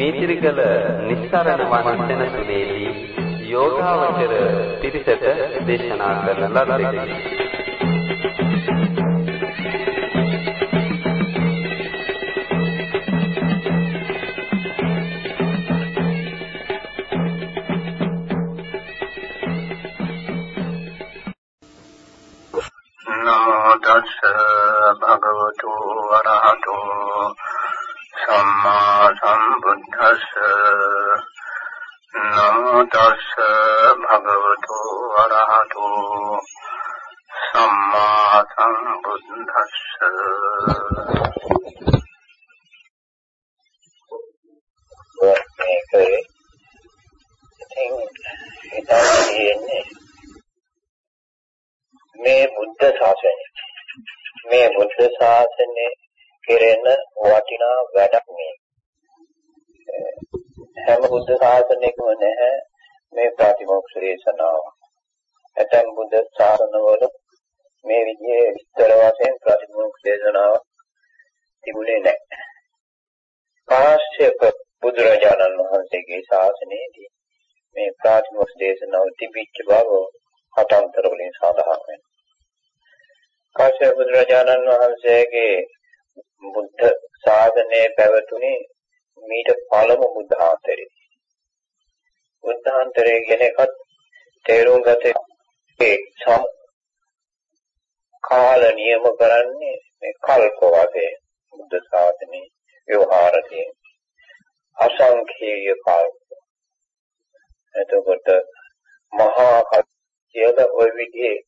මීතිරිගල නිස්සරණ වන සෙනසුනේදී යෝගාවචර පිරිසට දේශනා කරන ලද්දේ. තැන තියෙන්නේ මේ බුද්ධ ශාසනය. මේ බුද්ධ ශාසනයේ කෙරෙන වටිනා වැඩක් මේ. හැම බුද්ධ ශාසනයකම නැහැ මේ ප්‍රතිමෝක්ෂ දේශනාව. ඇතැම් බුද්ධ ශාසනවල මේ විදිහේ විස්තර වශයෙන් ප්‍රතිමෝක්ෂ දේශනාව තිබුණේ නැහැ. කාශ්‍යප බුදුරජාණන් වහන්සේගේ ශාසනයේදී මේ ප්‍රාතිමොස් දේශනාව තිබිච්ච බව කටාන්තර වලින් සඳහන් වෙනවා. කාශ්‍යප බුදුරජාණන් වහන්සේගේ බුද්ධ සාධනය පැවතුනේ මීට පළමු බුද්ධාන්තරේ. බුද්ධාන්තරය කියන එකත් තේරුම් ගත යුතුයි. කාල නියම කරන්නේ මේ කල්ප වශයෙන් බුද්ධ සාධනේ ව්‍යවහාරයෙන් අසංඛේය කාල එතකොට මහා කත් කියලා ওই විදිහේ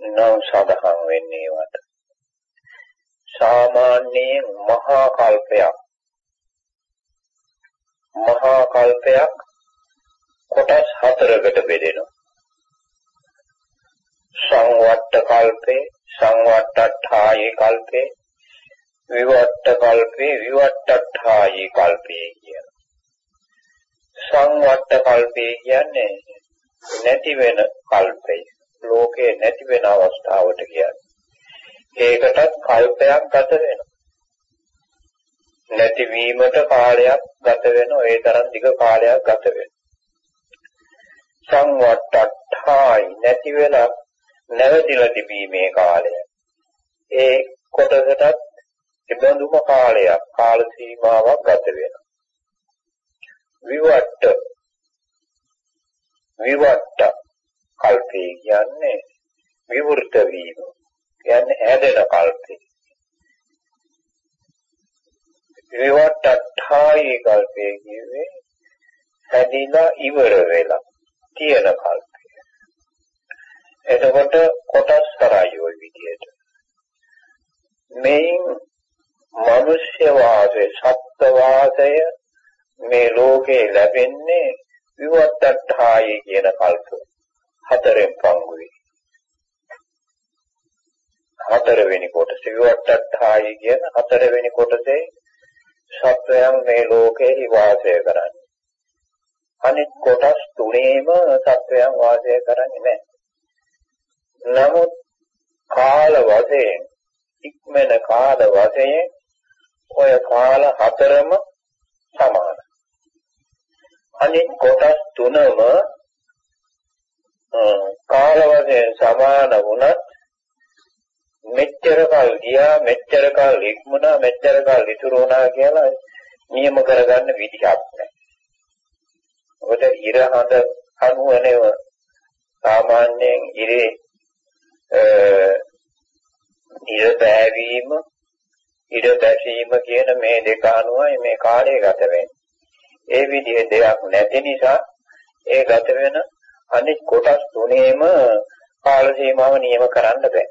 නම් සඳහන් වෙන්නේ වට. සාමාන්‍යයෙන් මහා කල්පයක් මහා කල්පයක් කොටස් හතරකට බෙදෙනවා. සංවට්ට කල්පේ, සංවට්ටඨායේ කල්පේ, විවට්ට කල්පේ, විවට්ටඨායේ කල්පේ කියන. සංවට්ට කල්පේ කියන්නේ නැති වෙන කල්පේ. ලෝකේ නැති වෙන අවස්ථාවට කියන්නේ. ඒකටත් කල්පයක් ගත වෙනවා. නැතිවීමට කාලයක් ගත වෙනවා. ඒ තරම් දිග කාලයක් ගත වෙනවා. සංවට්ටායි නැති වෙලා නැවතිලා තිබීමේ කාලය. ඒ කොටසටත් තිබඳුම කාලයක් කාල සීමාවක් ගත වෙනවා. විවට. විවට කල්පේ කියන්නේ විවෘත වීම. කියන්නේ හැදෙන කල්පේ. විවට්ඨායි කල්පේ කියන්නේ හැදිලා ඉවර වෙලා තියෙන කල්පය එතකොට කොටස් කරයි ওই විදිහට. මේ මිනිස්්‍ය වාසය සත්ත්ව වාසය මේ ලෝකේ ලැබෙන්නේ විවත්තඨායි කියන කල්ප හතරෙන් පංගුවේ. හතරවෙනි කොටස විවත්තඨායි කියන හතරවෙනි කොටසේ සත්වයන් මේ ලෝකේ වාසය කරන්නේ. අනෙක් කොටස් තුනේම සත්වයන් වාසය කරන්නේ නැහැ. නමුත් කාල වශයෙන් ඉක්මන කාල වශයෙන් ඔය කාල හතරම සමානයි. අනිත් කොටස් තුනම කාල වශයෙන් සමාන වුණත් මෙච්චර කල් ගියා මෙච්චර කල් ඉක්මුණා මෙච්චර කල් ඉතුරු වුණා කියලා නියම කරගන්න විදිහක් නැහැ. ඔබට ඉර හඳ අනුව නෙව සාමාන්‍යයෙන් ඉරේ ඉර පෑවීම ඉර දැසීම කියන මේ දෙක අනුවයි මේ කාලය ගත වෙන්නේ. ඒ විදිහේ දෙයක් නැති නිසා ඒ ගත වෙන අනිත් කොටස් තුනේම කාල සීමාව නියම කරන්න බෑ.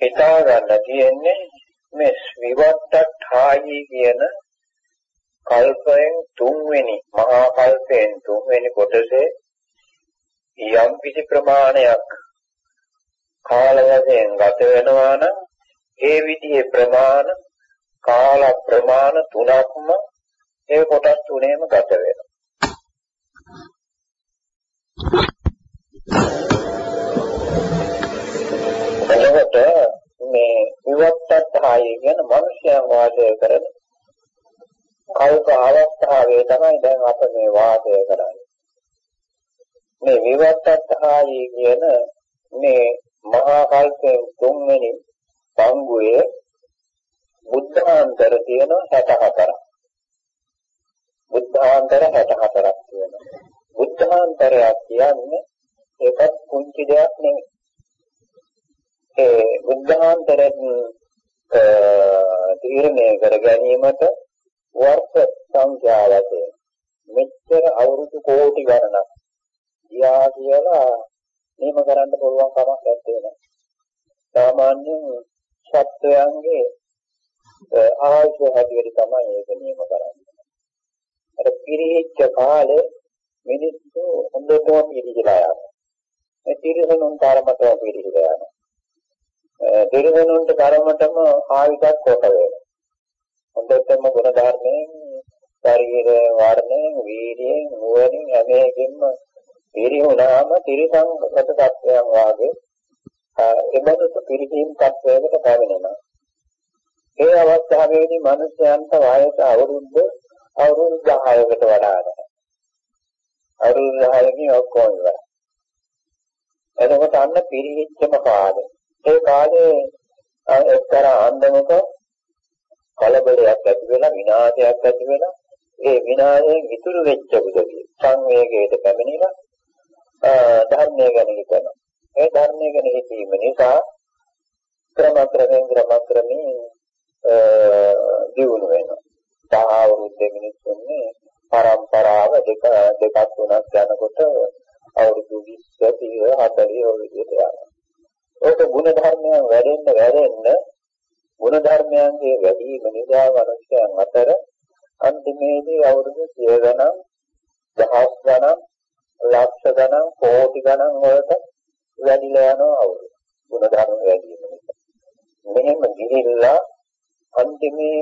හිතා ගන්න තියෙන්නේ මේ විවට්ටඨායි කියන කල්පයෙන් තුන්වෙනි මහා කල්පයෙන් තුන්වෙනි කොටසේ යම් කිසි ප්‍රමාණයක් කාල වශයෙන් ගත වෙනවා නම් ඒ විදිහේ ප්‍රමාණ කාල ප්‍රමාණ තුනක්ම ඒ කොටස් තුනේම ගත වෙනවා. එතකොට මේ විවත්තත්හාය කියන මිනිස්යන් වාසය කරන කල්ප අවස්ථාවේ තමයි දැන් අප මේ වාසය කරන්නේ. මේ විවත්තත්හාය කියන මේ මහා කල්පයෙන් තුන්වෙනි පංගුවේ බුද්ධාන්තර තියෙන 64ක්. බුද්ධාන්තර 64ක් තියෙනවා. බුද්ධාන්තරයක් කියන්නේ ඒකත් කුංචි දෙයක් නෙමෙයි. ඒ බුද්ධාන්තරයෙන් තීරණය කර ගැනීමට වර්ෂ සංඛ්‍යාවතේ මෙච්චර අවුරුදු කෝටි ගණනක් ගියා කියලා නියම කරන්න පුළුවන් කමක් නැත්තේ. සාමාන්‍යයෙන් සත්වයන්ගේ ආයුෂ හැටියට තමයි ඒක නියම කරන්නේ. අර පිරිහිච්ච කාලේ මිනිස්සු හොඳටම පිරිහිලා යනවා. මේ තිරසනුන් තරමටම පිරිහිලා යනවා. තිරසනුන්ට තරමටම ආයුෂක් කොට වෙනවා. හොඳටම ගුණ ධර්මයෙන් ශරීර වර්ණයෙන් වීර්යයෙන් නුවණින් හැම එකකින්ම පිරිහුණාම තිරසංගත තත්වයන් වාගේ එබඳු පිරිහීම් තත්වයකට පැමිණෙනවා. ඒ අවස්ථාවේදී මිනිස්යන්ට වයස අවුරුද්ද අවුරුදු 10කට වඩා නැහැ. අවුරුදු 10කින් ඔක්කොම ඉවරයි. එතකොට අන්න පිරිහිච්චම කාලේ. ඒ කාලේ එක්තරා අන්දමක කලබලයක් ඇති වෙලා විනාශයක් ඇති වෙලා ඒ විනාශයෙන් ඉතුරු වෙච්ච බුදුගේ සංවේගයට පැමිණිලා ධර්මය ගැන හිතනවා. ඒ ධර්මය ගැන හිතීම නිසා ක්‍රම ක්‍රමෙන් ක්‍රම ක්‍රමෙන් දියුණු වෙනවා. දහ අවුරුද්දේ මිනිස්සුන්නේ පරම්පරාව දෙක දෙකක් තුනක් යනකොට අවුරුදු 20 30 40 ඔය විදිහට යනවා. ඒක ගුණ ධර්මයන් වැඩෙන්න වැඩෙන්න ගුණ ධර්මයන්ගේ වැඩි වීම නිසා මනුෂ්‍යයන් අතර අන්තිමේදී අවුරුදු 100 ගණන් දහස් ගණන් ලක්ෂ ගණන් කෝටි ගණන් වලට වැඩිලා යනවා අවුරුදු ගුණ ධර්ම වැඩි වීම නිසා. මෙහෙම ගිහිල්ලා අන්තිමේ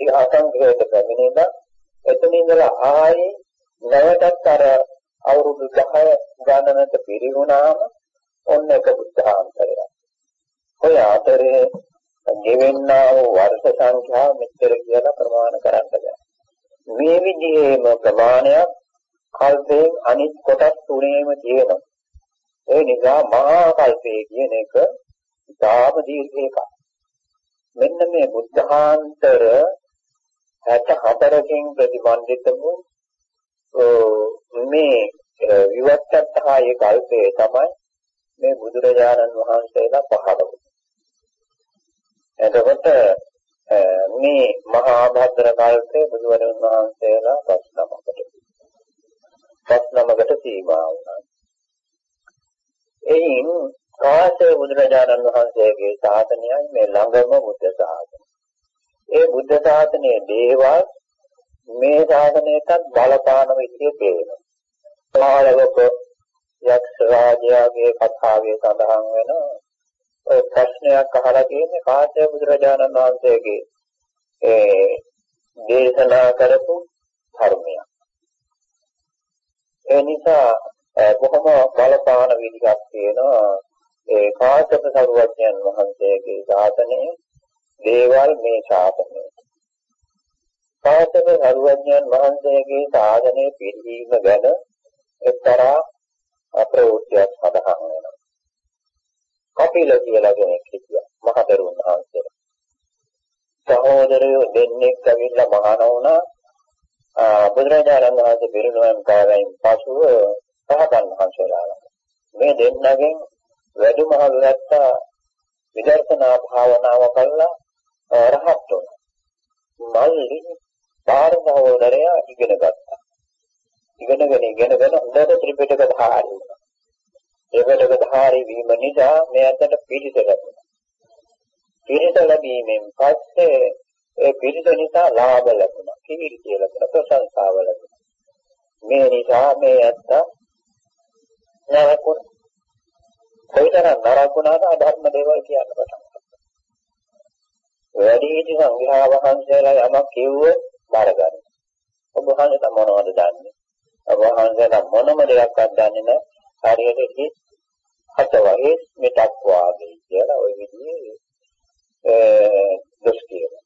ඉහාසංග්‍රහයට පැමිණෙලා එතන ඉඳලා ආයේ නැවතත් අර අවුරුදු 10 ගණනට පිරිහුණාම ඔන්න එක බුද්ධාන්තරයක්. ඔය අතරේ ගෙවෙන්නා වූ වර්ෂ සංඛ්‍යාව මෙච්චර කියලා ප්‍රමාණ කරන්න බෑ. මේ විදිහේම ප්‍රමාණයක් කල්පයෙන් අනිත් කොටස් තුනේම තියෙනවා. ඒ නිසා මහා කල්පය කියන එක ඉතාම දීර්ඝ එකක්. මෙන්න මේ බුද්ධාන්තර 64කින් ප්‍රතිබන්ධිත වූ මේ විවත්තත්හාය කල්පයේ තමයි මේ බුදුරජාණන් වහන්සේලා පහළ වුනේ. එතකොට මේ මහා භද්‍ර කල්පයේ බුදුරජාණන් වහන්සේලා පස් නමකට පස් නමකට සීමා වුණා. එයින් කාශ්‍යප බුදුරජාණන් වහන්සේගේ ශාසනයයි මේ ළඟම බුද්ධ ශාසනය. ඒ බුද්ධ ශාසනයේ දේවල් මේ ශාසනයටත් බලපාන විදිය පේනවා. සමහරවක යක්ෂ රාජයාගේ කතාවේ සඳහන් වෙන ඔය ප්‍රශ්නයක් අහලා තියෙන්නේ කාශ්‍යප බුදුරජාණන් වහන්සේගේ ඒ දේශනා කරපු ධර්මයක්. ඒ නිසා බොහොම බලපාන විදිහක් තියෙනවා ඒ කාශ්‍යප සරුවඥන් වහන්සේගේ ශාසනයේ දේවල් මේ ශාසනයේ. කාශ්‍යප සරුවඥන් වහන්සේගේ ශාසනයේ පිළිවීම ගැන එක්තරා අප්‍රවෘත්තියක් සඳහන් වෙනවා. කපිල කියලා කෙනෙක් හිටියා මහතරුන් වහන්සේ. සහෝදරයෝ දෙන්නෙක් ඇවිල්ලා මහාන වුණා. බුදුරජාණන් වහන්සේ පිරිනුවම් කාලයෙන් පසුව සහතන් වහන්සේලා මේ දෙන්නගෙන් වැඩිමහල් නැත්තා විදර්ශනා භාවනාව කළා රහත් වුණා. මල්ලි පාරමෝදරය ඉගෙන ගත්තා. ඉගෙනගෙන ඉගෙනගෙන හොඳට ත්‍රිපිටක ධාරී වුණා. ත්‍රිපිටක ධාරී වීම නිසා මේ අතට පිළිස ලැබුණා. පිළිස ලැබීමෙන් පස්සේ ඒ පිරිස නිසා ලාභ ලැබුණා. කීර්තිය ලැබුණා. ප්‍රශංසාව ලැබුණා. මේ නිසා මේ ඇත්ත නරකුණ. කොයිතරම් නරකුණාද අධර්ම දේවල් කියන්න පටන් ගත්තා. වැඩි හිටි සංඝයා වහන්සේලා යමක් කිව්වොත් බාරගන්න. ඔබ වහන්සේ මොනවද දන්නේ? ඔබ වහන්සේලා මොනම දෙයක්වත් දන්නේ නැහැ. හරියට හිත හත වගේ මෙතක් වාගේ කියලා ওই විදිහේ දොස් කියනවා.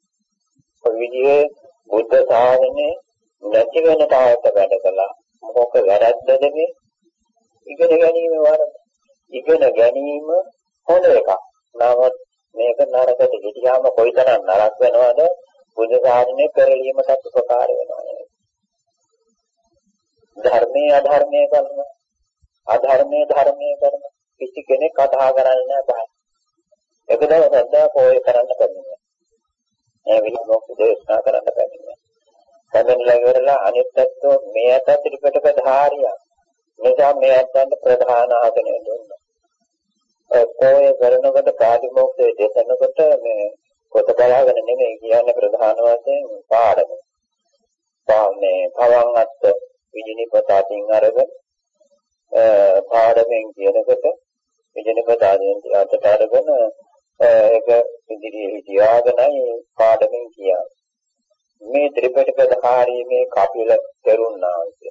ඔය විදිහේ බුද්ධ සාධනේ නැති වෙන තාවට වැඩ කළා. මොකක වැරද්දද මේ? ඉගෙන ගැනීම වරද. ඉගෙන ගැනීම හොඳ එකක්. නමුත් මේක නරකට ගිහියාම කොයිතරම් නරක වෙනවද? බුද්ධ සාධනේ පෙරලීමට උපකාර වෙනවා නේද? ධර්මයේ අධර්මයේ කරනවා. අධර්මයේ ධර්මයේ කරනවා. කිසි කෙනෙක් කතා කරන්නේ නැහැ බෑ. එක දවසක් දා පොය කරන්න බැහැ. මේ විදිහට දේශනා කරන්න බැහැ. සම්මෙන්ලා ඉවරලා අනිත් පැත්තෝ මේ අත ත්‍රිපිටක ධාරිය. නිසා මේ අතන්ට ප්‍රධාන ආසනය දුන්නා. පොය කරනකොට ප්‍රාතිමෝක්ෂයේ දේශනකොට මේ පොත බලාගෙන නෙමෙයි කියන්නේ ප්‍රධාන වශයෙන් පාඩම. මේ පවන් අත්ත විජිනිපත අතින් අරගෙන පාඩමෙන් කියනකොට විජිනිපත අතට අරගෙන ඒක ඉදිරියේ තියාගෙනයි පාඩමෙන් කියන්නේ. මේ ත්‍රිපිටක ධාරීමේ කපිල තෙරුණාංශය.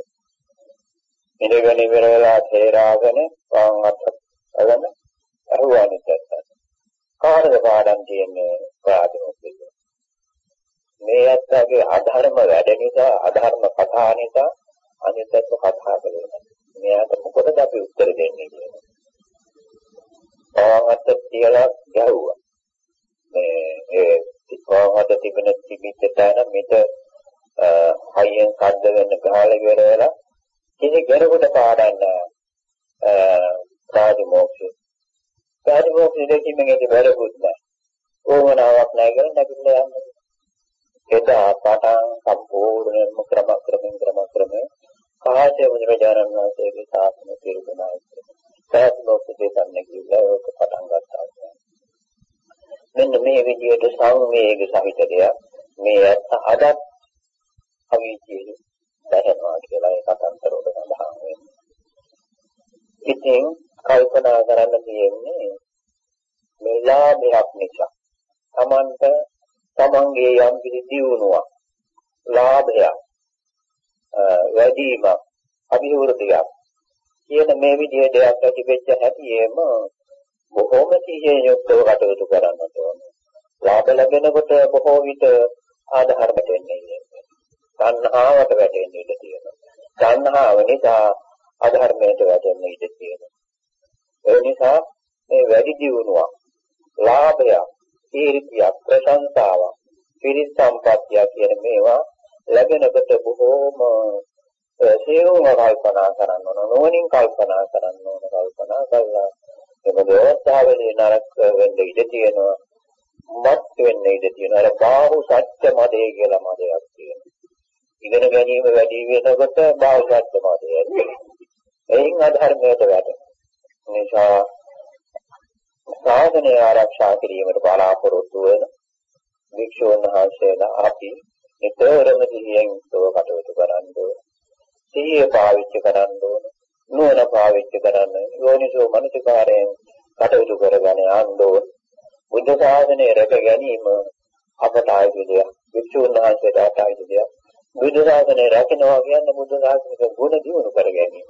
ඉඳගෙන ඉවර වෙලා තේරාගෙන වම් අත අලම අරුවානිත් කාටද පාඩම් තියෙන්නේ ප්‍රාතිමෝක්ෂය. මේ අත්තගේ අධර්ම වැඩ නිසා අධර්ම කතා නිසා අනිත්‍යත්ව කතා කරනවා. මෙයාට මොකටද අපි උත්තර දෙන්නේ කියන්නේ. ආවත තියලා ගැහුවා. මේ ඒ තිකවමද තිබෙන තිබිච්ච තැන මෙත හයියෙන් කද්ද වෙන්න ගහලා ඉවර වෙලා කිසි කෙනෙකුට පාඩන්න ප්‍රාතිමෝක්ෂය. ප්‍රාතිමෝක්ෂය දෙකකින් මේක වැඩකුත් නැහැ. ඕමනාවක් නැහැ කියලා නැගිටලා යන්නේ. එදා පටන් සම්පූර්ණයෙන්ම ක්‍රම ක්‍රමෙන් ක්‍රම ක්‍රමෙන් කාශ්‍යප බුදුරජාණන් වහන්සේගේ ශාසන පිළිගනායි. ප්‍රාතිමෝක්ෂය දෙන්න කියලා ඒක පටන් ගත්තා. මෙන්න මේ විදිහට සංවේග සහිත දෙයක් මේ ඇත්ත අදත් අවීචයේ දැනෙනවා කියලා ඒ කතන්දර වල සඳහන් වෙනවා. ඉතින් කල්පනා කරන්න තියෙන්නේ මේ ලාභයක් නිසා. Tamanට Tamanගේ යම් කිසි දියුණුවක් ලාභයක් වැඩිවීමක් අභිවෘද්ධියක් කියන මේ විදිහේ දෙයක් ඇති වෙච්ච හැටියෙම බොහෝම සිහියෙන් යුක්තව කටයුතු කරන්නට ඕනේ. ලාභ ලැබෙනකොට බොහෝ විට ආධාරයට එන්නේ. සංහාවට වැටෙන්න ඉඩ තියෙනවා. සංහාව නිසා අධර්මයට වැටෙන්න ඉඩ තියෙනවා. ඒ නිසා මේ වැඩි දියුණුවක්, ලාභයක්, කීර්තියක්, ප්‍රශංසාවක්, පිරිත් සම්පත්තිය කියන මේවා ලැබෙනකොට බොහෝම සියුම්ව කල්පනා කරන්න ඕන, නොනින් කල්පනා කරන්න ඕන, කල්පනා කරලා මොකද අවස්ථාවේදී නරක වෙන්න ඉඩ තියෙනවා. මත් වෙන්න ඉඩ තියෙනවා. අර බාහුව සත්‍ය මදේ කියලා මදයක් තියෙනවා. ඉගෙන ගැනීම වැඩි වෙනකොට බාහුව සත්‍ය මදේ එයින් අධර්මයට වැටෙනවා. නිසා සාධනය ආරක්ෂා කිරීමට බලාපොරොත්තු වෙන වික්ෂෝන් වහන්සේලා අපි නිතරම සිහියෙන් තව කටයුතු කරන්න ඕන. සිහිය පාවිච්චි කරන්න ඕන. නුවණ පාවිච්චි කරන්න යෝනිසෝ මනසිකාරයෙන් කටයුතු කරගෙන යන්න ඕන. බුද්ධ ශාසනය රැක ගැනීම අපට ආයුධ දෙයක්. වික්ෂුන් වහන්සේට ආයුධ දෙයක්. බුද්ධ ශාසනය රැකෙනවා කියන්නේ බුද්ධ ශාසනික ගුණ දියුණු කර ගැනීම.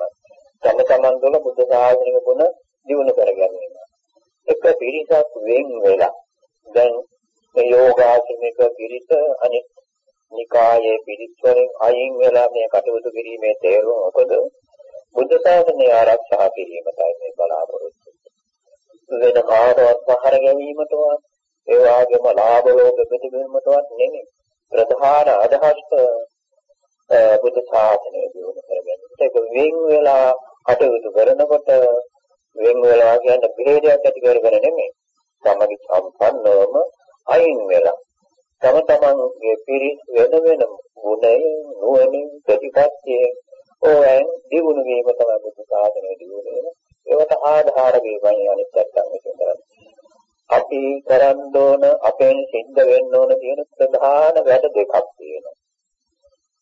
තම තමන් තුළ බුද්ධ ශාසනික ගුණ දියුණු කර ගැනීම. එක පිරිසක් වෙන් වෙලා දැන් මේ යෝගාසනික පිරිස අනිත් නිකායේ පිරිස් වලින් අයින් වෙලා මේ කටයුතු කිරීමේ තේරුම මොකද? බුද්ධ ශාසනය ආරක්ෂා කිරීමටයි මේ බලාපොරොත්තු වෙන කාටවත් පහර ගැනීමටවත් ඒ වගේම ලාභ ලෝක ප්‍රතිබිම්බටවත් නෙමෙයි ප්‍රධාන අදහස් බුද්ධ ශාසනය දියුණු කරගන්න. ඒක වෙන් වෙලා කටයුතු කරනකොට වෙන් වෙලා කියන්නේ බෙහෙදයක් ඇති කරගෙන නෙමෙයි. සමගි සම්පන්නවම අයින් වෙලා තම තමන්ගේ පිරිස් වෙන වෙන ගුණයෙන් නුවණින් ප්‍රතිපත්තියෙන් ඕයන් දිනුන වීම තමයි බුද්ධ ශාසනය දිනුනේ. ඒවට ආධාර වේවයි අනිත් පැත්තෙන් විතර. අපි කරන්න ඕන අපෙන් සිද්ධ වෙන්න ඕන කියන ප්‍රධාන වැඩ දෙකක් තියෙනවා.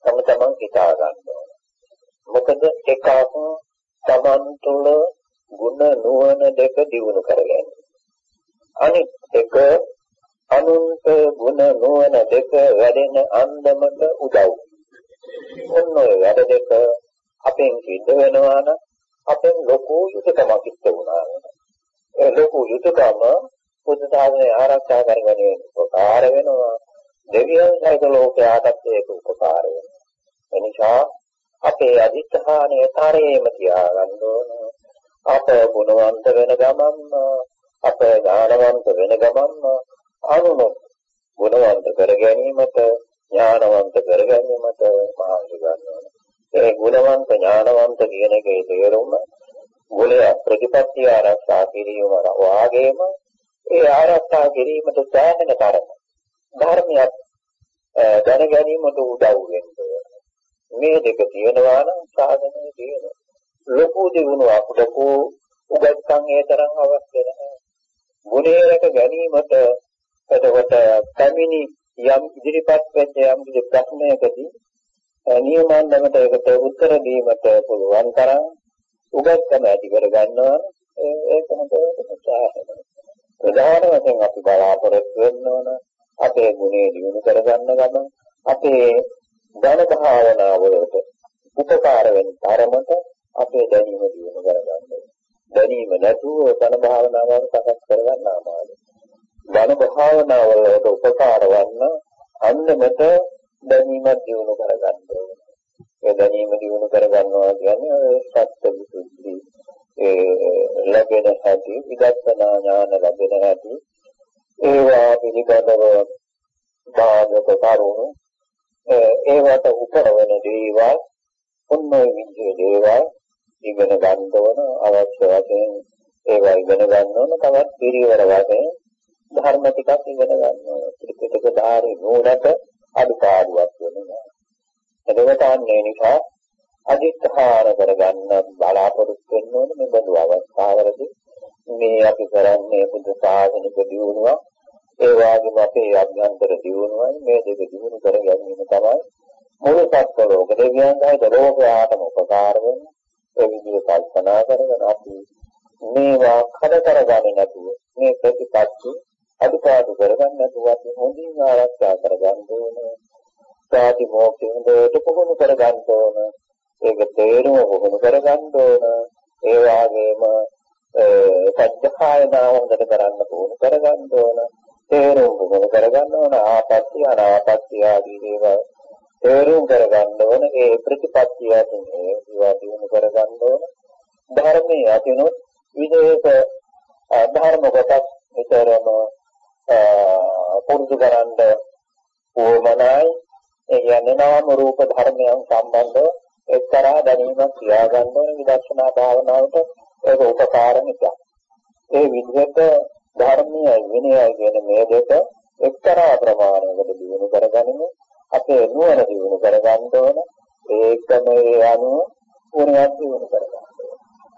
තම තමන් හිතා ගන්න ඕන. මොකද එකක් තමන් තුළ ගුණ නුවණ දෙක දියුණු කරගන්න. අනිත් එක අනුන්ට ගුණ නුවණ දෙක වැඩෙන අන්දමට උදව්. ඔන්න ඔය වැඩ දෙක අපෙන් සිද්ධ වෙනවා නම් අපෙන් ලොකු යුතුයකමක් ඉස්ත වුණා. ඒ ලොකු යුතුයකම බුද්ධ ධර්මයේ ආරක්ෂා කරගැනීම උපකාර වෙනවා. දෙවියන් සහිත ලෝකයාටත් ඒක උපකාර වෙනවා. එනිසා අපේ අධිෂ්ඨානය තරයේම තියාගන්න ඕන. අප ගුණවන්ත වෙන ගමන්ම අප ඥානවන්ත වෙන ගමන්ම අනුනොත් ගුණවන්ත කර ගැනීමට ඥානවන්ත කර ගැනීමට මහන්සි ගන්න ඕන. ඒ ගුණවන්ත ඥානවන්ත කියන එකේ තේරුම ගුණය ප්‍රතිපත්තිය ආරක්ෂා කිරීම වාගේම ඒ ආරක්ෂා කිරීමට සෑහෙන තරම ධර්මයක් දැන ගැනීමට උදව් වෙනවා. මේ දෙක තියෙනවා නම් සාධනය තියෙනවා. ලොකු දිනුවක් ලොකු උගත්කම් ඒ තරම් අවශ්‍ය නැහැ. ගුණේ රැක ගැනීමට එතකොට කමිනි යම් ඉදිරිපත් වෙච්ච යම් කිසි ප්‍රශ්නයකදී නියමන්නකට ඒකට උත්තර දීමට පුළුවන් තරම් උගත්කම ඇති කර ගන්නවා ඒක හොඳට සාහසයි. ප්‍රධාන වශයෙන් අපි බලාපොරොත්තු වෙන්න ඕන අපේ ගුණේ දිනු කරගන්න ගමන් අපේ ධන භාවනාව වලට උපකාර වෙන තරමට අපේ දැනීම දිනු කරගන්න. දැනීම නැතුව ධන භාවනාවක් සකස් කරගන්න අමාරුයි. ධන භාවනාව වලට උපකාර වන්න අන්නමත දැනීම දිනු කරගන්න ඕනේ. ඒ දැනීම දිනු කරගන්නවා කියන්නේ සත්‍ය විසුද්ධි ඒ ලැබෙන හැටි විදර්ශනා ඥාන ලැබෙන හැටි ඒවා පිළිබඳව බාධක කරුණු ඒවට උපරවන දේවල් ඔන්නෝයි විදිහේ දේවල් ඉගෙන ගන්න ඕන අවශ්‍ය වශයෙන් ඒවා ඉගෙන ගන්න ඕන තවත් පිරිවර වශයෙන් ධර්ම ටිකක් ඉගෙන ගන්න ඕන. ත්‍රිපිටක ධාරී නෝනට අඩුපාඩුවක් වෙනවා. එතකොට අන්නේ නිසා අධිෂ්ඨාන කරගන්න බලාපොරොත්තු වෙන්න ඕනේ මේ බඳු අවස්ථාවලදී. මේ අපි කරන්නේ බුද්ධ ශාසනික දියුණුවක්. ඒ වගේම අපේ අභ්‍යන්තර දියුණුවයි මේ දෙක දියුණු කර ගැනීම තමයි මුළු සත්ත්ව ලෝක දෙවියන්ගයි ලෝකයාටම උපකාර වෙන්නේ ඒ විදිහට කල්පනා කරගෙන අපි මේවා කඩ කරගන්නේ නැතුව මේ ප්‍රතිපත්ති අදුපාදු කරගන්න නැතුව අපි හොඳින් ආරක්ෂා කරගන්න ඕනේ. සාති මොක්ෂ හොඳට පුහුණු කරගන්න ඕනේ. ඒක තේරුම පුහුණු කරගන්න ඕනේ. ඒ වගේම සත්‍යකායනා හොඳට කරන්න පුහුණු කරගන්න ඕනේ. තේරුම් පුහුණු කරගන්න ඕන. ආපත්‍ය අනාපත්‍ය ආදී දේවල් තේරුම් කරගන්න ඕන. ඒ ප්‍රතිපත්තිය අතින් ඒවා දිනු කරගන්න ඕන. ධර්මයේ අතිනොත් විදේක ධර්ම කොටස් විතරම පුරුදු කරන්න ඕමනයි ඒ කියන්නේ නාම රූප ධර්මයන් සම්බන්ධව එක්තරා දැනීමක් තියාගන්න ඕන. විදර්ශනා භාවනාවට ඒක උපකාර නිසා. ඒ විදිහට ධර්මීය විනයය කියන මේ දෙක එක්තරා ප්‍රමාණයකට දිනු කරගනිමු. අපේ නුවණ දිනු කරගන්න ඕන. ඒකම ඒ අනුව ගුණයක් දිනු කරගන්න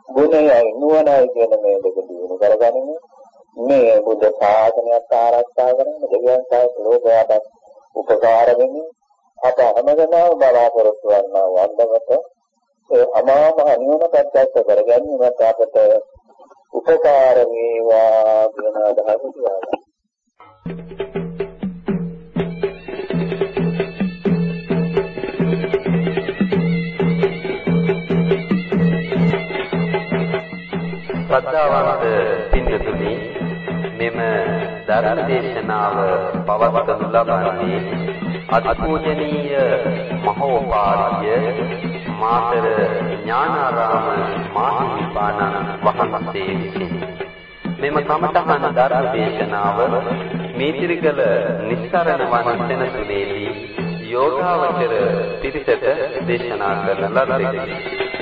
ගුණයයි නුවණයි කියන මේ දෙක දිනු කරගනිමු. මේ බුද්ධ ශාසනයත් ආරක්ෂා කරගෙන දෙවියන් සහ ලෝකයාට උපකාර වෙමින් අප හැමදෙනාම බලාපොරොත්තු වන්නා වන්දමත ඒ අමා මහ නිවන ප්‍රත්‍යක්ෂ කරගැනීමට අපට උපකාර වේවා කියන අදහස තියාගන්න. ශ්‍රද්ධාවන්ත පින්තුනි මෙම ධර්ම දේශනාව පවත්වනු ලබන්නේ අත්පූජනීය මහෝපාද්‍ය මාතර ඥානාරාම මාහිමිපාණන් වහන්සේ විසින්. මෙම කමඨහන ධර්ම දේශනාව මේතිරිගල නිස්සරණ වන සෙනසුනේදී යෝගාවචර පිරිසට දේශනා කරන ලද්දේ